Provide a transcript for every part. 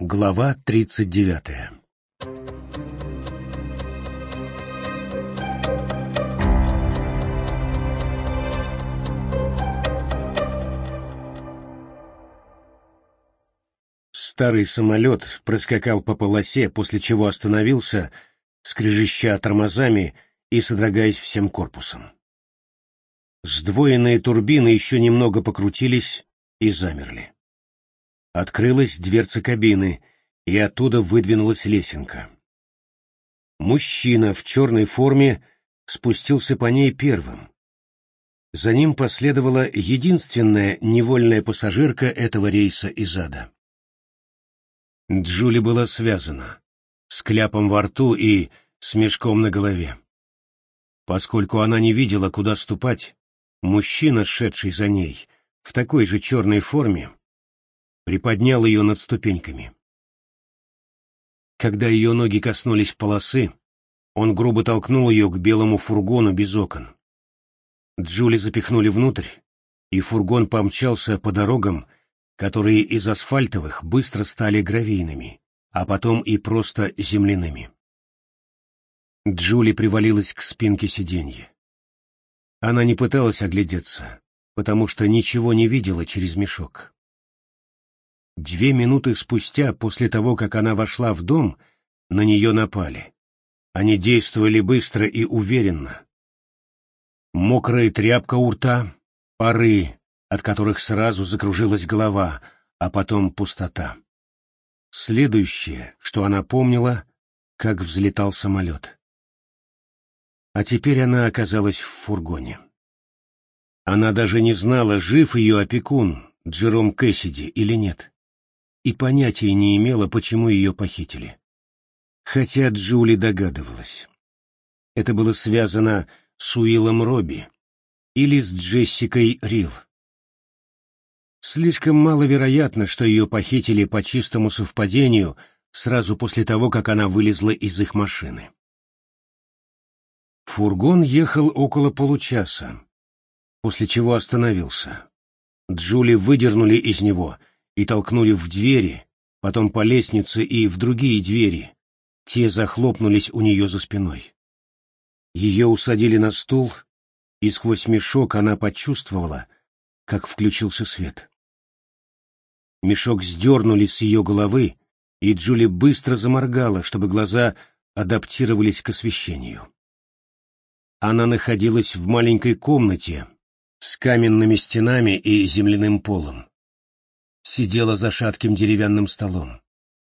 Глава тридцать девятая Старый самолет проскакал по полосе, после чего остановился, скрежеща тормозами и содрогаясь всем корпусом. Сдвоенные турбины еще немного покрутились и замерли. Открылась дверца кабины, и оттуда выдвинулась лесенка. Мужчина в черной форме спустился по ней первым. За ним последовала единственная невольная пассажирка этого рейса из ада. Джули была связана, с кляпом во рту и с мешком на голове. Поскольку она не видела, куда ступать, мужчина, шедший за ней, в такой же черной форме, приподнял ее над ступеньками. Когда ее ноги коснулись полосы, он грубо толкнул ее к белому фургону без окон. Джули запихнули внутрь, и фургон помчался по дорогам, которые из асфальтовых быстро стали гравийными, а потом и просто земляными. Джули привалилась к спинке сиденья. Она не пыталась оглядеться, потому что ничего не видела через мешок. Две минуты спустя, после того, как она вошла в дом, на нее напали. Они действовали быстро и уверенно. Мокрая тряпка у рта, пары, от которых сразу закружилась голова, а потом пустота. Следующее, что она помнила, как взлетал самолет. А теперь она оказалась в фургоне. Она даже не знала, жив ее опекун, Джером Кэссиди, или нет, и понятия не имела, почему ее похитили. Хотя Джули догадывалась. Это было связано с Уиллом Робби или с Джессикой Рилл. Слишком маловероятно, что ее похитили по чистому совпадению сразу после того, как она вылезла из их машины. Фургон ехал около получаса, после чего остановился. Джули выдернули из него и толкнули в двери, потом по лестнице и в другие двери. Те захлопнулись у нее за спиной. Ее усадили на стул, и сквозь мешок она почувствовала, как включился свет. Мешок сдернули с ее головы, и Джули быстро заморгала, чтобы глаза адаптировались к освещению. Она находилась в маленькой комнате с каменными стенами и земляным полом. Сидела за шатким деревянным столом.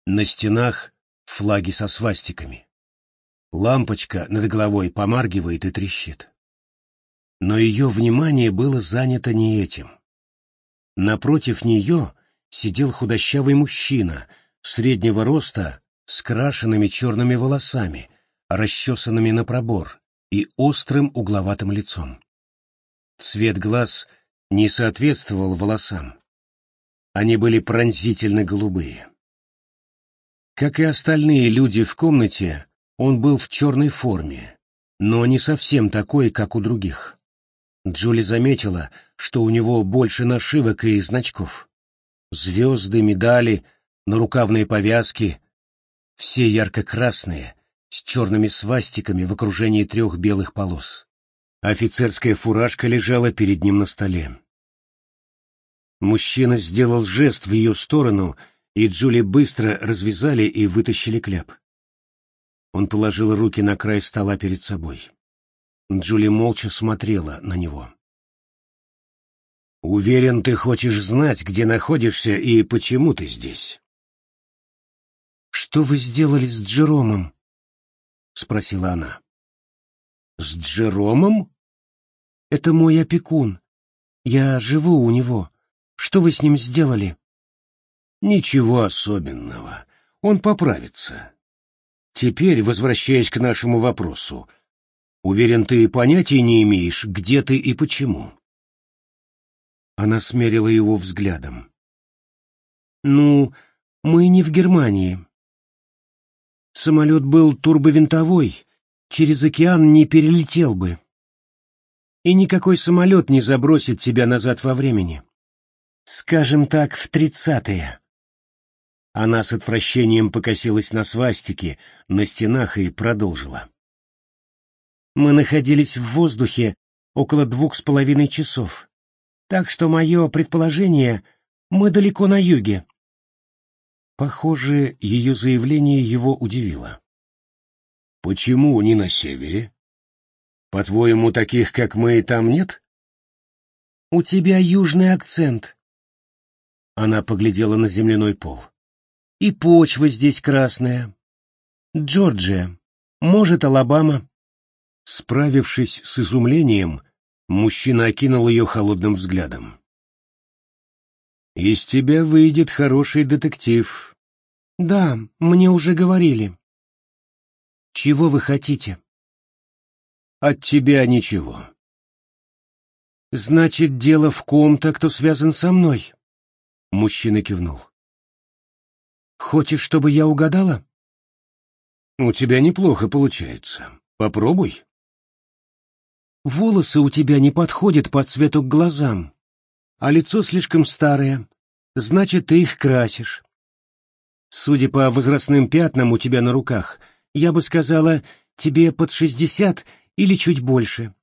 На стенах флаги со свастиками. Лампочка над головой помаргивает и трещит. Но ее внимание было занято не этим. Напротив нее сидел худощавый мужчина, среднего роста, с крашенными черными волосами, расчесанными на пробор, и острым угловатым лицом. Цвет глаз не соответствовал волосам. Они были пронзительно голубые. Как и остальные люди в комнате, он был в черной форме, но не совсем такой, как у других. Джули заметила, что у него больше нашивок и значков. Звезды, медали, нарукавные повязки. Все ярко-красные, с черными свастиками в окружении трех белых полос. Офицерская фуражка лежала перед ним на столе. Мужчина сделал жест в ее сторону, и Джули быстро развязали и вытащили кляп. Он положил руки на край стола перед собой. Джули молча смотрела на него. «Уверен, ты хочешь знать, где находишься и почему ты здесь?» «Что вы сделали с Джеромом?» — спросила она. «С Джеромом?» «Это мой опекун. Я живу у него. Что вы с ним сделали?» «Ничего особенного. Он поправится. Теперь, возвращаясь к нашему вопросу, Уверен, ты понятия не имеешь, где ты и почему. Она смерила его взглядом. Ну, мы не в Германии. Самолет был турбовинтовой, через океан не перелетел бы. И никакой самолет не забросит тебя назад во времени. Скажем так, в тридцатые. Она с отвращением покосилась на свастики на стенах и продолжила. Мы находились в воздухе около двух с половиной часов, так что мое предположение — мы далеко на юге. Похоже, ее заявление его удивило. Почему не на севере? По-твоему, таких, как мы, там нет? У тебя южный акцент. Она поглядела на земляной пол. И почва здесь красная. Джорджия. Может, Алабама. Справившись с изумлением, мужчина окинул ее холодным взглядом. Из тебя выйдет хороший детектив. Да, мне уже говорили. Чего вы хотите? От тебя ничего. Значит, дело в ком-то, кто связан со мной. Мужчина кивнул. Хочешь, чтобы я угадала? У тебя неплохо получается. Попробуй. Волосы у тебя не подходят по цвету к глазам а лицо слишком старое, значит, ты их красишь. Судя по возрастным пятнам у тебя на руках, я бы сказала, тебе под шестьдесят или чуть больше.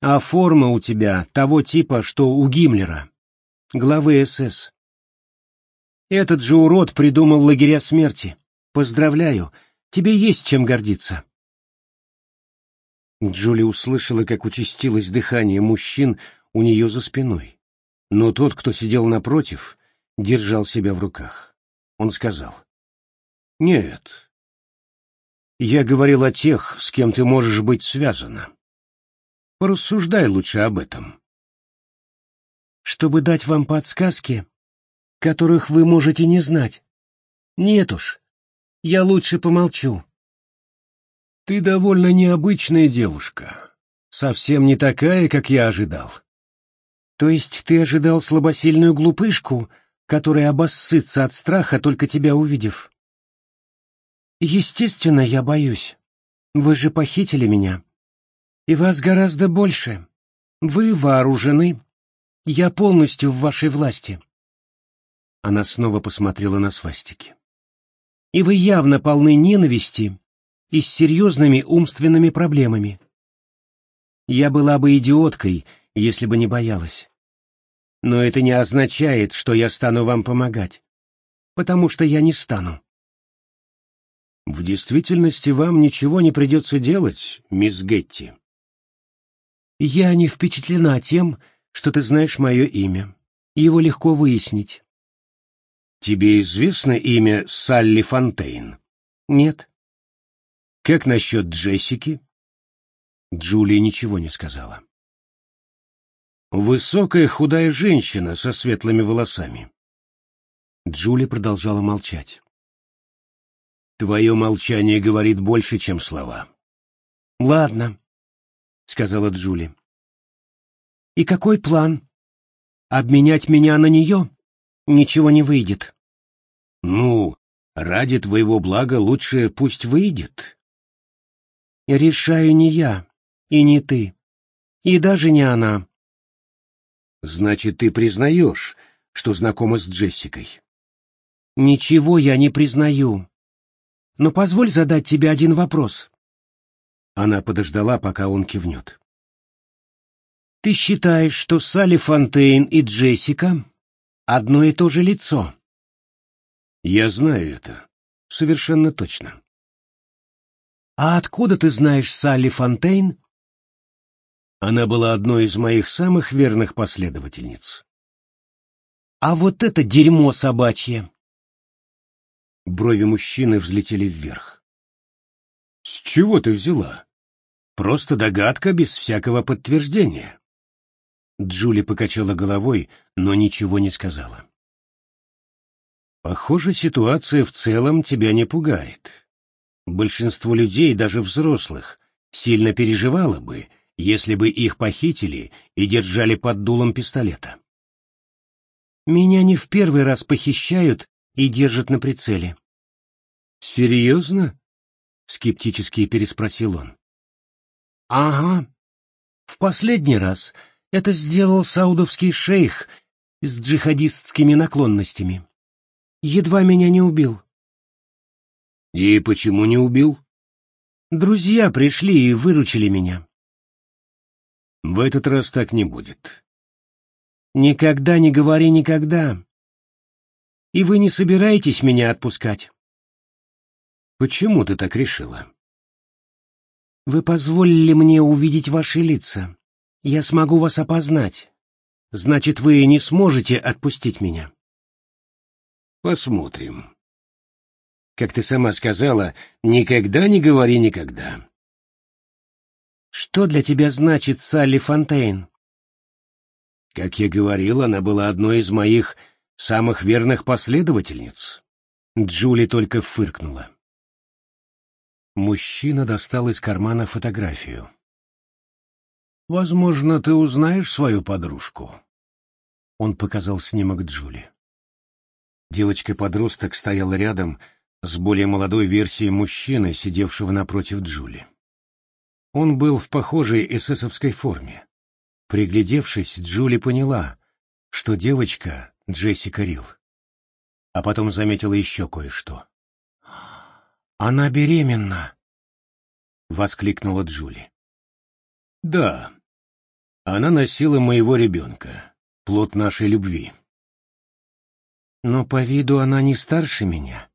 А форма у тебя того типа, что у Гиммлера, главы СС. Этот же урод придумал лагеря смерти. Поздравляю, тебе есть чем гордиться. Джули услышала, как участилось дыхание мужчин у нее за спиной. Но тот, кто сидел напротив, держал себя в руках. Он сказал. «Нет. Я говорил о тех, с кем ты можешь быть связана. Порассуждай лучше об этом». «Чтобы дать вам подсказки, которых вы можете не знать. Нет уж, я лучше помолчу». «Ты довольно необычная девушка. Совсем не такая, как я ожидал. То есть ты ожидал слабосильную глупышку, которая обоссытся от страха, только тебя увидев? Естественно, я боюсь. Вы же похитили меня. И вас гораздо больше. Вы вооружены. Я полностью в вашей власти. Она снова посмотрела на свастики. И вы явно полны ненависти и с серьезными умственными проблемами. Я была бы идиоткой, если бы не боялась. Но это не означает, что я стану вам помогать, потому что я не стану. В действительности вам ничего не придется делать, мисс Гетти. Я не впечатлена тем, что ты знаешь мое имя. Его легко выяснить. Тебе известно имя Салли Фонтейн? Нет. Как насчет Джессики? Джулия ничего не сказала. Высокая худая женщина со светлыми волосами. Джули продолжала молчать. Твое молчание говорит больше, чем слова. Ладно, сказала Джули. И какой план? Обменять меня на нее? Ничего не выйдет. Ну, ради твоего блага лучше пусть выйдет. Решаю не я, и не ты, и даже не она. Значит, ты признаешь, что знакома с Джессикой? Ничего я не признаю. Но позволь задать тебе один вопрос. Она подождала, пока он кивнет. Ты считаешь, что Салли Фонтейн и Джессика одно и то же лицо? Я знаю это. Совершенно точно. А откуда ты знаешь Салли Фонтейн она была одной из моих самых верных последовательниц. А вот это дерьмо собачье! Брови мужчины взлетели вверх. С чего ты взяла? Просто догадка без всякого подтверждения. Джули покачала головой, но ничего не сказала. Похоже, ситуация в целом тебя не пугает. Большинство людей, даже взрослых, сильно переживало бы, если бы их похитили и держали под дулом пистолета. Меня не в первый раз похищают и держат на прицеле. Серьезно? Скептически переспросил он. Ага. В последний раз это сделал саудовский шейх с джихадистскими наклонностями. Едва меня не убил. И почему не убил? Друзья пришли и выручили меня. В этот раз так не будет. Никогда не говори никогда. И вы не собираетесь меня отпускать. Почему ты так решила? Вы позволили мне увидеть ваши лица. Я смогу вас опознать. Значит, вы не сможете отпустить меня. Посмотрим. Как ты сама сказала, никогда не говори никогда. Что для тебя значит Салли Фонтейн? Как я говорил, она была одной из моих самых верных последовательниц. Джули только фыркнула. Мужчина достал из кармана фотографию. «Возможно, ты узнаешь свою подружку». Он показал снимок Джули. Девочка-подросток стояла рядом с более молодой версией мужчины, сидевшего напротив Джули. Он был в похожей эсэсовской форме. Приглядевшись, Джули поняла, что девочка — Джессика Рилл. А потом заметила еще кое-что. «Она беременна!» — воскликнула Джули. «Да, она носила моего ребенка, плод нашей любви». «Но по виду она не старше меня.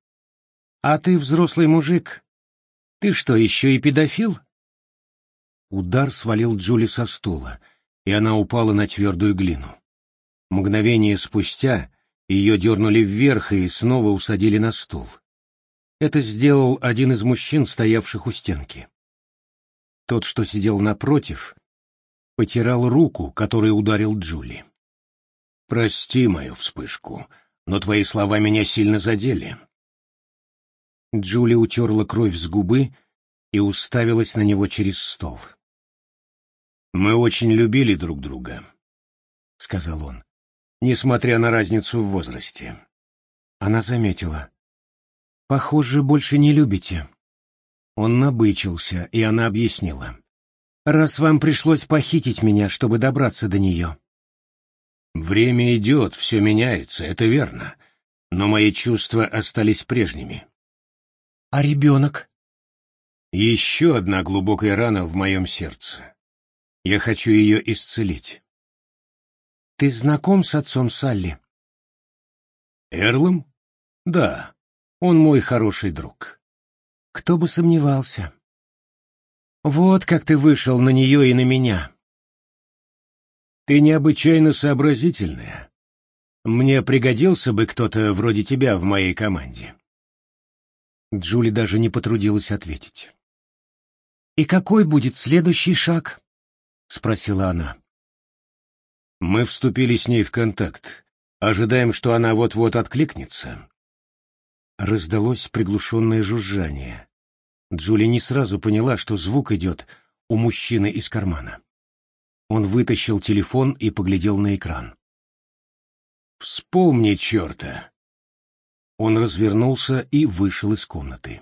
А ты взрослый мужик. Ты что, еще и педофил?» Удар свалил Джули со стула, и она упала на твердую глину. Мгновение спустя ее дернули вверх и снова усадили на стул. Это сделал один из мужчин, стоявших у стенки. Тот, что сидел напротив, потирал руку, которой ударил Джули. «Прости мою вспышку, но твои слова меня сильно задели». Джули утерла кровь с губы и уставилась на него через стол. «Мы очень любили друг друга», — сказал он, — «несмотря на разницу в возрасте». Она заметила. Похоже, больше не любите. Он набычился, и она объяснила. Раз вам пришлось похитить меня, чтобы добраться до нее. Время идет, все меняется, это верно. Но мои чувства остались прежними. А ребенок? Еще одна глубокая рана в моем сердце. Я хочу ее исцелить. Ты знаком с отцом Салли? Эрлом? Да. Он мой хороший друг. Кто бы сомневался. Вот как ты вышел на нее и на меня. Ты необычайно сообразительная. Мне пригодился бы кто-то вроде тебя в моей команде. Джули даже не потрудилась ответить. «И какой будет следующий шаг?» — спросила она. «Мы вступили с ней в контакт. Ожидаем, что она вот-вот откликнется. Раздалось приглушенное жужжание. Джули не сразу поняла, что звук идет у мужчины из кармана. Он вытащил телефон и поглядел на экран. «Вспомни, черта!» Он развернулся и вышел из комнаты.